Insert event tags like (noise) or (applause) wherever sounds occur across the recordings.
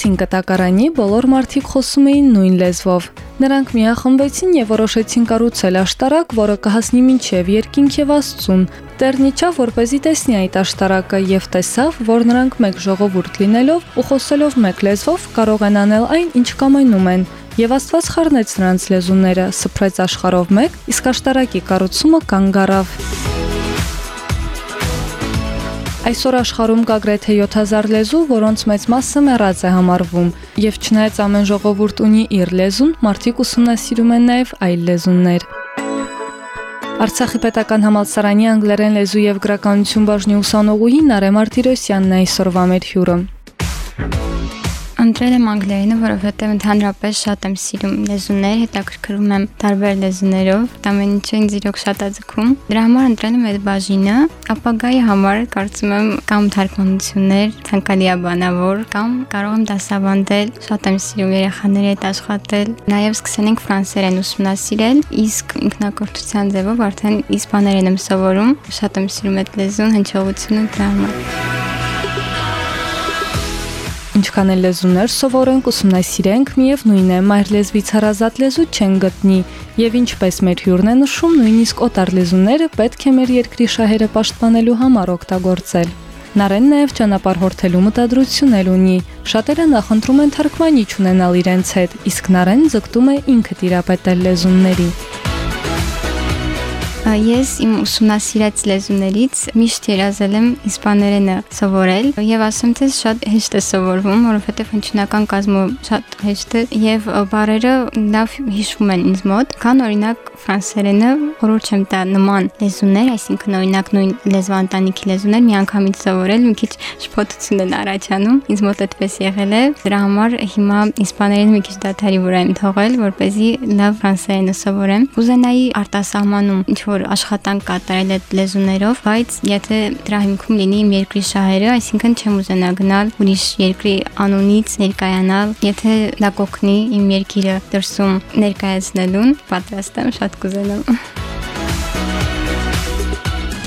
Հին կտակարանի բոլոր մարդիկ խոսում էին նույն լեզվով։ Նրանք միախմբվեցին եւ որոշեցին կառուցել աշտարակ, որը կհասնի մինչև երկինք եւ Աստծուն։ Տերն իջավ, որպեսզի տեսնի այդ աշտարակը եւ տեսավ, որ նրանք մեկ ժողովուրդ լինելով ու խոսելով մեկ լեզվով կարող են անել այն, ինչ կամենում են։ Եվ Աստված խառնեց նրանց լեզուները, սփռեց աշխարհով մեկ, իսկ աշտարակի կառուցումը կանգ առավ։ Այսօր աշխարհում կա գրեթե 7000 լեզու, որոնց մեծ մասը մեռած է համարվում, եւ չնայած ամեն ժողովուրդ ունի իր լեզուն, մարդիկ ուսումնասիրում են նաեւ այլ լեզուններ։ Արցախի պետական համալսարանի անգլերեն լեզու եւ գրականություն բաժնի ուսանողուհի Նարե Մարտիրոսյանն այսօրվա մեր հյուրը։ Ընտրել եմ անգլերենը, որովհետև ընդհանրապես շատ եմ սիրում լեզուներ, հետաքրքրում եմ տարբեր լեզուներով, դա ամեն ինչը ինձ իրոք շատ է ձգում։ Դրա համար ընտրել եմ այդ բաժինը, ապագայի համար կարծում եմ կամ թարգմանություններ, ցանկալի է բանավոր, կամ կարող եմ դասավանդել, շատ եմ սիրում երեխաների հետ աշխատել։ Նաև սկսել ենք ֆրանսերեն ուսումնասիրել, իսկ ինքնակրթության ձևով արդեն իսպաներեն եմ սովորում։ Շատ եմ սիրում այդ լեզուն, հնչողությունը դրա համար ինչքան էլ լեզուներ սովորենք, ուսումնասիրենք, միևնույն է, մայր լեզվից հարազատ լեզու չեն գտնի, եւ ինչպես մեր հյուրն է նշում, նույնիսկ օտար լեզուները պետք է մեր երկրի շահերը պաշտպանելու համար օգտագործել։ Նարեն նաև ճանապարհորդելու մտադրություն էլ ունի։ Շատերը նախընտրում են թարգմանիչ ունենալ իրենց հետ, իսկ Նարեն ձգտում է ինքը տիրապետել լեզունների։ Ես իմ ուսումնասիրած լեզուներից միշտ երազել եմ իսպաներենը սովորել եւ ասեմ թե շատ հեշտ է սովորվում, որովհետեւ հնչյունական կազմը շատ հեշտ է եւ բարերը լավ հիշվում են ինձ մոտ։ Քան օրինակ ֆրանսերենը, որոշ չեմ տա նման լեզուներ, այսինքն օրինակ նույն լեզվանտանիքի լեզուներ միանգամից սովորել մի քիչ շփոթություն են առաջանում։ Ինձ մոտ այդպես եղել է։ Դրա համար հիմա իսպաներենը մի քիչ դադարի վրա եմ թողել, որպեսզի լավ ֆրանսերենը սովորեմ։ Կուզենայի արտասահմանում ինչ որ աշխատանք կատարել այդ լեզուներով, բայց եթե դրա հիմքում լինի իմ երկրի շահերը, այսինքն չեմ ուզենա գնալ ուրիշ երկրի անունից ներկայանալ, եթե դա կօգնի իմ երկիրը դրսում ներկայացնելուն, պատրաստ եմ, շատ կուզենամ։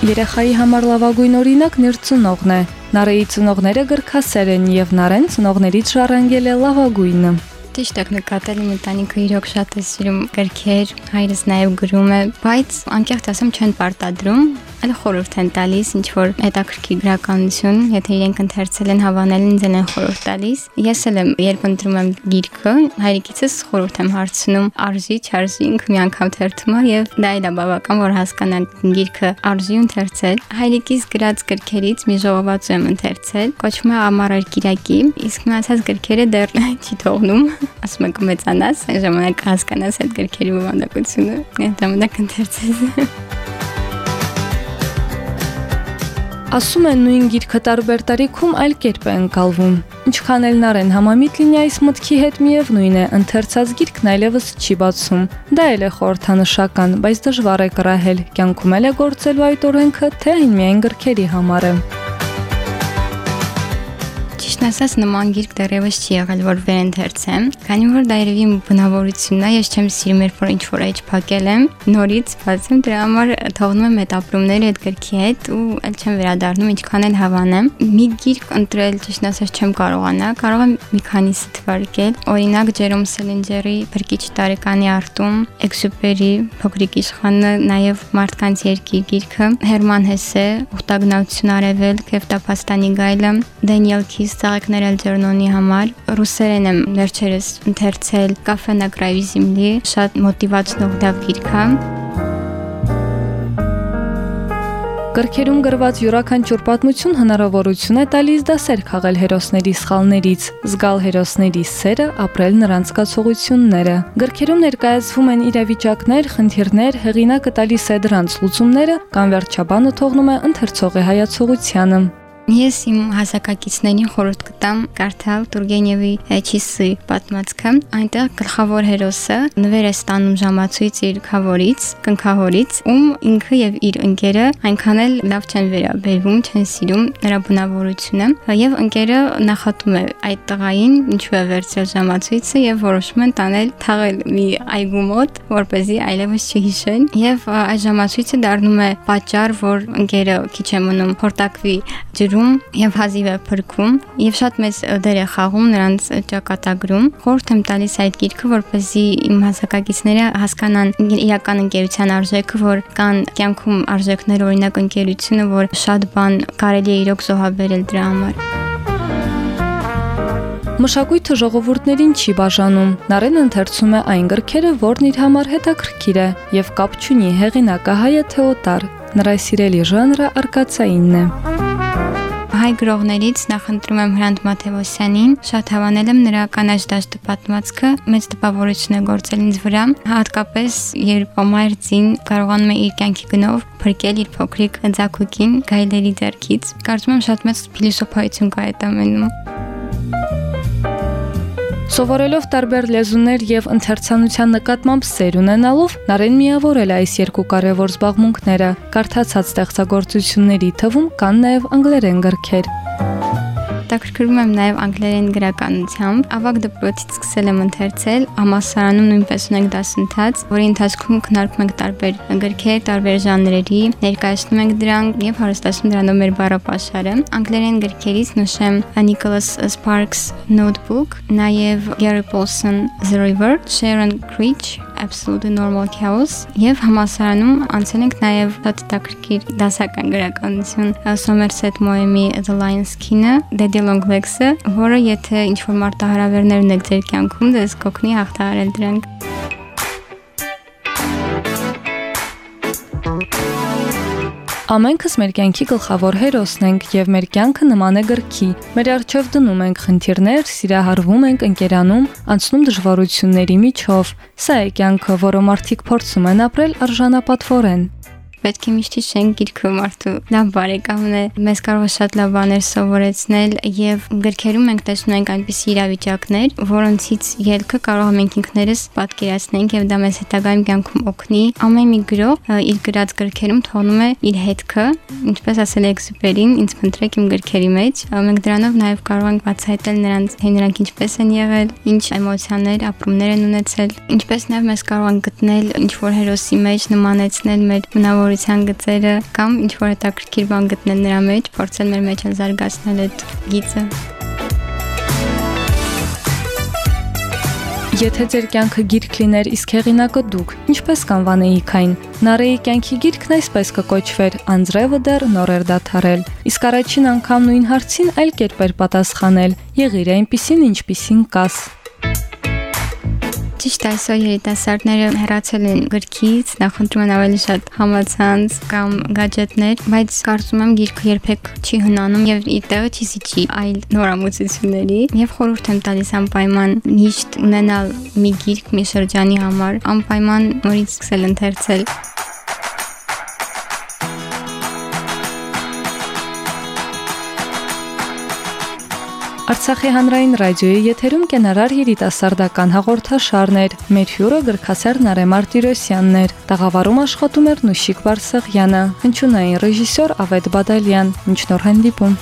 Երեխայի համար լավագույն օրինակ նր ծնողն է։ Նարեի ծնողները գրքասեր են եւ Նարեն ծնողներից ժառանգել է լավագույնը։ Ճիշտ եք նկատել իմ ընտանիքը իրոք շատ է սիրում գրքեր, հայրս նաև գրում է, բայց անկեղծ ասեմ չեն պարտադրում, այլ խորհուրդ են տալիս, ինչ որ հետաքրքիր գրականություն, եթե իրենք ընթերցել են, հավանել են, ձեն են խորհուրդ տալիս։ Ես էլ եմ, երբ ընտրում եմ գիրքը, հայրիկիցս խորհուրդ եմ հարցնում, արժի, չարժի, ինքը մի անգամ թերթում է եւ դա էլ է բավական, որ հասկանան գիրքը արժի ընթերցել։ Հայրիկիս գրած գրքերից մի ժողովածու եմ ընթերցել, կոչվում է Ամառար Կիրակի, իսկ մնացած գրքերը դեռ (laughs) չի թողնում, ասում եք մեծանաս, այն ժամանակ հասկանաս այդ գրքերի բովանդակությունը, այդ ժամանակ ընթերցես։ Ասում են նույն գիրքը տարբեր տարիքում այլ կերպ է ընկալվում։ Ինչքան էլ նարեն համամիտ լինի այս մտքի հետ միևնույն է, ընթերցած գիրքն այլևս չի բացում։ Դա էլ է խորհրդանշական, բայց դժվար է կրահել։ Կյանքում էլ է գործելու այդ օրենքը, թե այն միայն գրքերի համար է։ Ճիշտն ասած նման գիրք դեռևս չի եղել, որ վերընթերցեմ, քանի որ դա երևի բնավորությունն է, ես չեմ սիրում երբ որ ինչ որ էջ փակել եմ, նորից բացեմ, դրա համար թողնում եմ այդ ապրումները այդ գրքի հետ ու այլ չեմ վերադառնում, ինչքան էլ հավանեմ։ Մի գիրք ընտրել, ճիշտն ասած չեմ կարողանա, կարող եմ մի քանիսը թվարկել։ Օրինակ Ջերոմ Սելինջերի Բրկիչ տարեկանի արտում, Էքսուպերի Փոքրիկ իշխանը, նաև Մարդկանց երկիր գիրքը, Հերման Հեսե, Ուխտագնացություն արևել, Քեֆտապաստանի գայլը, Դենիել Քիստ ծաղիկներ Ալջերնոնի համար ռուսերեն եմ վերջերս ընթերցել Կաֆե на краю земли, շատ մոտիվացնող լավ գիրք է։ Գրքերում գրված յուրաքանչյուր պատմություն հնարավորություն է տալիս դասեր քաղել հերոսների սխալներից, զգալ հերոսների սերը, ապրել նրանց զգացողությունները։ Գրքերում ներկայացվում են իրավիճակներ, խնդիրներ, հեղինակը տալիս է դրանց լուծումները կամ վերջաբանը թողնում է ընթերցողի հայացողությանը։ Ես իմ հասակակիցներին խորհուրդ կտամ կարդալ Տուրգենևի Չիսի պատմվածքը։ Այնտեղ գլխավոր հերոսը նվեր է ստանում ժամացույց իր խավորից, կնքահորից, ում ինքը եւ իր ընկերը այնքան էլ լավ չեն վերաբերվում, չեն սիրում նրա բնավորությունը, եւ ընկերը նախատում է այդ տղային, ինչու է վերցրել ժամացույցը եւ որոշում են տանել թաղել մի այգու մոտ, որ เป զի այլևս չհիշեն եւ այդ ժամացույցը դառնում է պատճառ, որ ընկերը քիչ է մնում փորտակվի ջրում եւ հազիվ է փրկում եւ շատ մեծ դեր է խաղում նրանց ճակատագրում։ Խորհուրդ եմ տալիս այդ գիրքը, որպեսզի իմ հասակակիցները հասկանան իրական ընկերության արժեքը, որ կան կյանքում արժեքներ, օրինակ ընկերությունը, որ շատ բան կարելի է իրոք զոհաբերել դրա համար։ Մշակույթը ժողովուրդներին չի բաժանում։ Նարեն ընթերցում է այն գրքերը, որն իր համար հետաքրքիր է եւ կապ չունի հեղինակը հայը թե օտար։ Նրա սիրելի ժանրը արկածայինն է հայ գրողներից նախընտրում եմ Հրանտ Մաթեոսյանին, շատ հավանել եմ նրա կանաչ դաշտը պատմվածքը, մեծ տպավորություն է գործել ինձ վրա, հատկապես երբ Օմար Ձին կարողանում է իր կյանքի գնով փրկել իր փոքրիկ ընձակուկին գայլերի ձեռքից։ Կարծում եմ շատ մեծ փիլիսոփայություն կա այդ ամենում։ Սովորելով տարբեր լեզուներ եւ ընթերցանության նկատմամբ սեր ունենալով Նարեն միավորել այս երկու կարևոր զբաղմունքները։ Կարդացած ստեղծագործությունների թվում կան նաեւ անգլերեն գրքեր հետաքրքրում եմ նաև անգլերեն գրականությամբ։ Ավակ դպրոցից սկսել եմ ընթերցել, համասարանում նույնպես ունենք դասընթաց, որի ընթացքում քննարկում ենք տարբեր գրքեր, տարբեր ժանրերի, ներկայացնում ենք դրանք եւ հարստացնում դրանով մեր բառապաշարը։ Անգլերեն գրքերից նշեմ Nicholas Sparks Notebook, նաև Gary Paulson The River, Sharon Creech Absolutely Normal Chaos եւ համասարանում անցել ենք նաեւ դատակրկիր դասական գրականություն. Somerset Maugham-ի The Lion Skin-ը, Daddy Longlegs-ը, որը եթե ինչ որ մարտահրավերներ ունեք ձեր կյանքում, դες կօգնի հաղթահարել դրանք։ Ամենքս մեր կյանքի գլխավոր հերոսն ենք եւ մեր կյանքը նման է գրքի։ Մեր արջև դնում ենք խնդիրներ, սիրահարվում ենք, ընկերանում, անցնում դժվարությունների միջով։ Սա է կյանքը, որը մարդիկ փորձում են ապրել արժանապատվորեն պետք է միշտ հիշենք գիրքը մարդու լավ բարեկամն է մեզ կարող է շատ լավ բաներ սովորեցնել եւ գրքերում մենք տեսնում ենք այնպիսի իրավիճակներ որոնցից ելքը կարող ենք ինքներս պատկերացնենք եւ դա մեզ հետագայում կյանքում օգնի ամեն մի գրող իր գրած գրքերում թողնում է իր հետքը ինչպես ասել է Էքսուպերին ինձ փնտրեք իմ գրքերի մեջ մենք դրանով նաեւ կարող ենք բացահայտել նրանց թե նրանք ինչպես են եղել ինչ էմոցիաներ ապրումներ են ունեցել ինչպես նաեւ մեզ կարող են գտնել ինչ որ հերոսի մեջ նմանեցնել մեր մնավոր սովորության գծերը կամ ինչ որ հետաքրքիր բան գտնել նրա մեջ, փորձել մեր մեջ զարգացնել այդ գիծը։ Եթե ձեր կյանքը գիրք լիներ, իսկ հեղինակը դուք, ինչպես կանվանեիք այն։ Նարեի կյանքի գիրքն այսպես կկոչվեր՝ Անձրևը դեռ նոր էր դադարել։ Իսկ առաջին անգամ նույն հարցին այլ կերպ էր պատասխանել՝ եղիր այնպիսին, ինչպիսին կաս։ Ճիշտ այսօր երիտասարդները հեռացել են գրքից, նախընտրում են ավելի շատ համացանց կամ գadgetներ, բայց կարծում եմ գիրքը երբեք չի հնանում եւ իր տեղը չի սիճի այլ նորամուծությունների եւ խորհուրդ եմ տալիս անպայման միշտ ունենալ մի գիրք մի շրջանի համար, անպայման նորից սկսել ընթերցել Արցախի հանրային ռադիոյի եթերում կենարար երիտասարդական հաղորդաշարներ։ Մեր հյուրը գրքասեր Նարե Մարտիրոսյանն էր։ Տաղավարում աշխատում էր Նուշիկ Բարսեղյանը, հնչյունային ռեժիսոր Ավետ Բադալյան։ Մինչ նոր հանդիպում։